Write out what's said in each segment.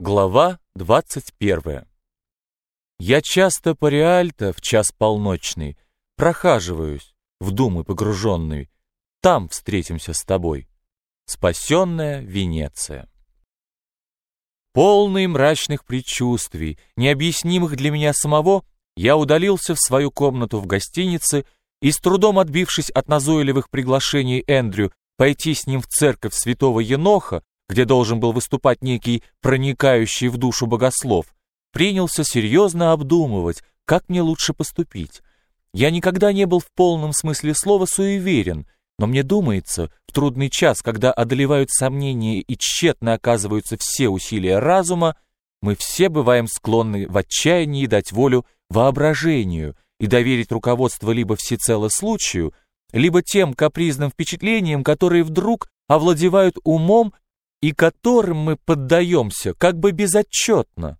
Глава 21 Я часто по Реальто в час полночный Прохаживаюсь, в думы погруженный, Там встретимся с тобой. Спасенная Венеция. Полный мрачных предчувствий, необъяснимых для меня самого, я удалился в свою комнату в гостинице и, с трудом отбившись от назойливых приглашений Эндрю пойти с ним в церковь святого Еноха, где должен был выступать некий проникающий в душу богослов, принялся серьезно обдумывать, как мне лучше поступить. Я никогда не был в полном смысле слова суеверен, но мне думается, в трудный час, когда одолевают сомнения и тщетно оказываются все усилия разума, мы все бываем склонны в отчаянии дать волю воображению и доверить руководство либо всецело случаю, либо тем капризным впечатлениям, которые вдруг овладевают умом и которым мы поддаемся как бы безотчетно.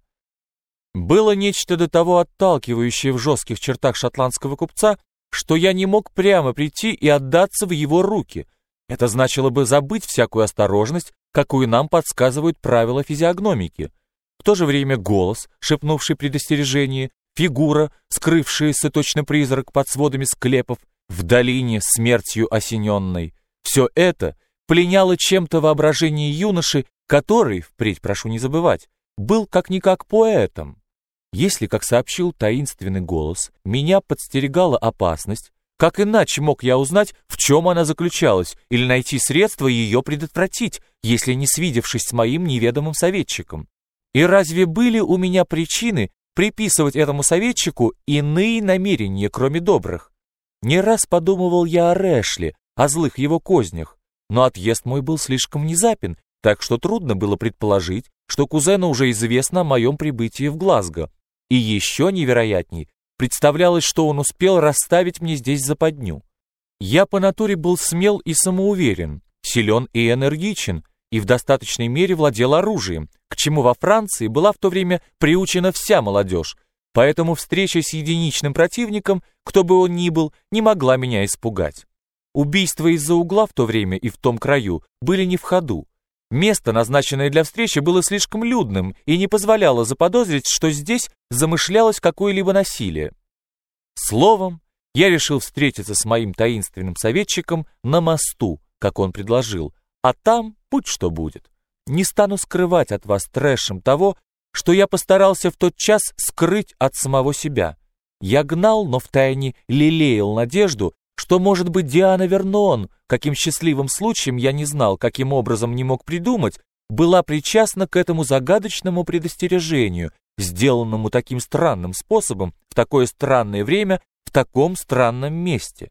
Было нечто до того отталкивающее в жестких чертах шотландского купца, что я не мог прямо прийти и отдаться в его руки. Это значило бы забыть всякую осторожность, какую нам подсказывают правила физиогномики. В то же время голос, шепнувший предостережение, фигура, скрывшаяся точно призрак под сводами склепов, в долине смертью осененной. Все это — пленяло чем-то воображение юноши, который, впредь прошу не забывать, был как-никак поэтом. Если, как сообщил таинственный голос, меня подстерегала опасность, как иначе мог я узнать, в чем она заключалась, или найти средства ее предотвратить, если не свидевшись с моим неведомым советчиком? И разве были у меня причины приписывать этому советчику иные намерения, кроме добрых? Не раз подумывал я о Рэшли, о злых его кознях, но отъезд мой был слишком внезапен, так что трудно было предположить, что кузену уже известно о моем прибытии в Глазго. И еще невероятней, представлялось, что он успел расставить мне здесь западню. Я по натуре был смел и самоуверен, силен и энергичен, и в достаточной мере владел оружием, к чему во Франции была в то время приучена вся молодежь, поэтому встреча с единичным противником, кто бы он ни был, не могла меня испугать. Убийства из-за угла в то время и в том краю были не в ходу. Место, назначенное для встречи, было слишком людным и не позволяло заподозрить, что здесь замышлялось какое-либо насилие. Словом, я решил встретиться с моим таинственным советчиком на мосту, как он предложил, а там будь что будет. Не стану скрывать от вас трэшем того, что я постарался в тот час скрыть от самого себя. Я гнал, но втайне лелеял надежду, что может быть Диана Вернон, каким счастливым случаем я не знал, каким образом не мог придумать, была причастна к этому загадочному предостережению, сделанному таким странным способом, в такое странное время, в таком странном месте.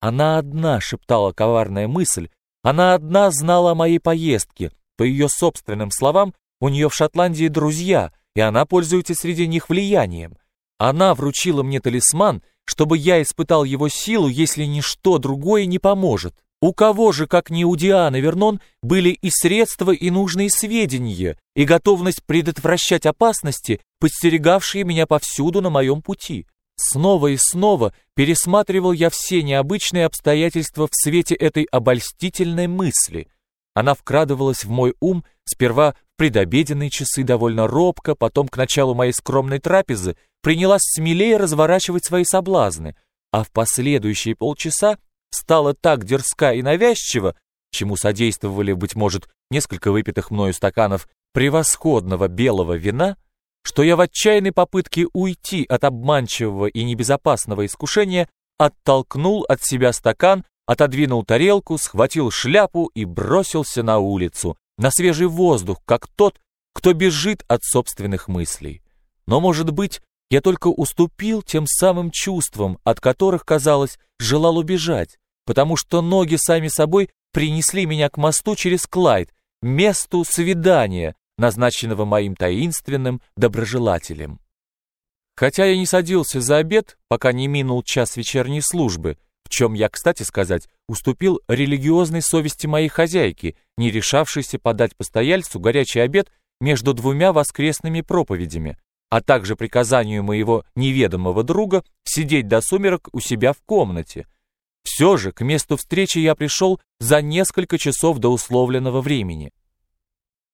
Она одна шептала коварная мысль, она одна знала о моей поездке, по ее собственным словам, у нее в Шотландии друзья, и она пользуется среди них влиянием. Она вручила мне талисман, чтобы я испытал его силу, если ничто другое не поможет. У кого же, как не у Дианы Вернон, были и средства, и нужные сведения, и готовность предотвращать опасности, подстерегавшие меня повсюду на моем пути. Снова и снова пересматривал я все необычные обстоятельства в свете этой обольстительной мысли. Она вкрадывалась в мой ум сперва предобеденные часы довольно робко, потом к началу моей скромной трапезы принялась смелее разворачивать свои соблазны, а в последующие полчаса стала так дерзка и навязчива, чему содействовали, быть может, несколько выпитых мною стаканов превосходного белого вина, что я в отчаянной попытке уйти от обманчивого и небезопасного искушения оттолкнул от себя стакан, отодвинул тарелку, схватил шляпу и бросился на улицу, на свежий воздух, как тот, кто бежит от собственных мыслей. Но, может быть, я только уступил тем самым чувствам, от которых, казалось, желал убежать, потому что ноги сами собой принесли меня к мосту через Клайд, месту свидания, назначенного моим таинственным доброжелателем. Хотя я не садился за обед, пока не минул час вечерней службы, в чем я, кстати сказать, уступил религиозной совести моей хозяйки, не решавшейся подать постояльцу горячий обед между двумя воскресными проповедями, а также приказанию моего неведомого друга сидеть до сумерок у себя в комнате. Все же к месту встречи я пришел за несколько часов до условленного времени.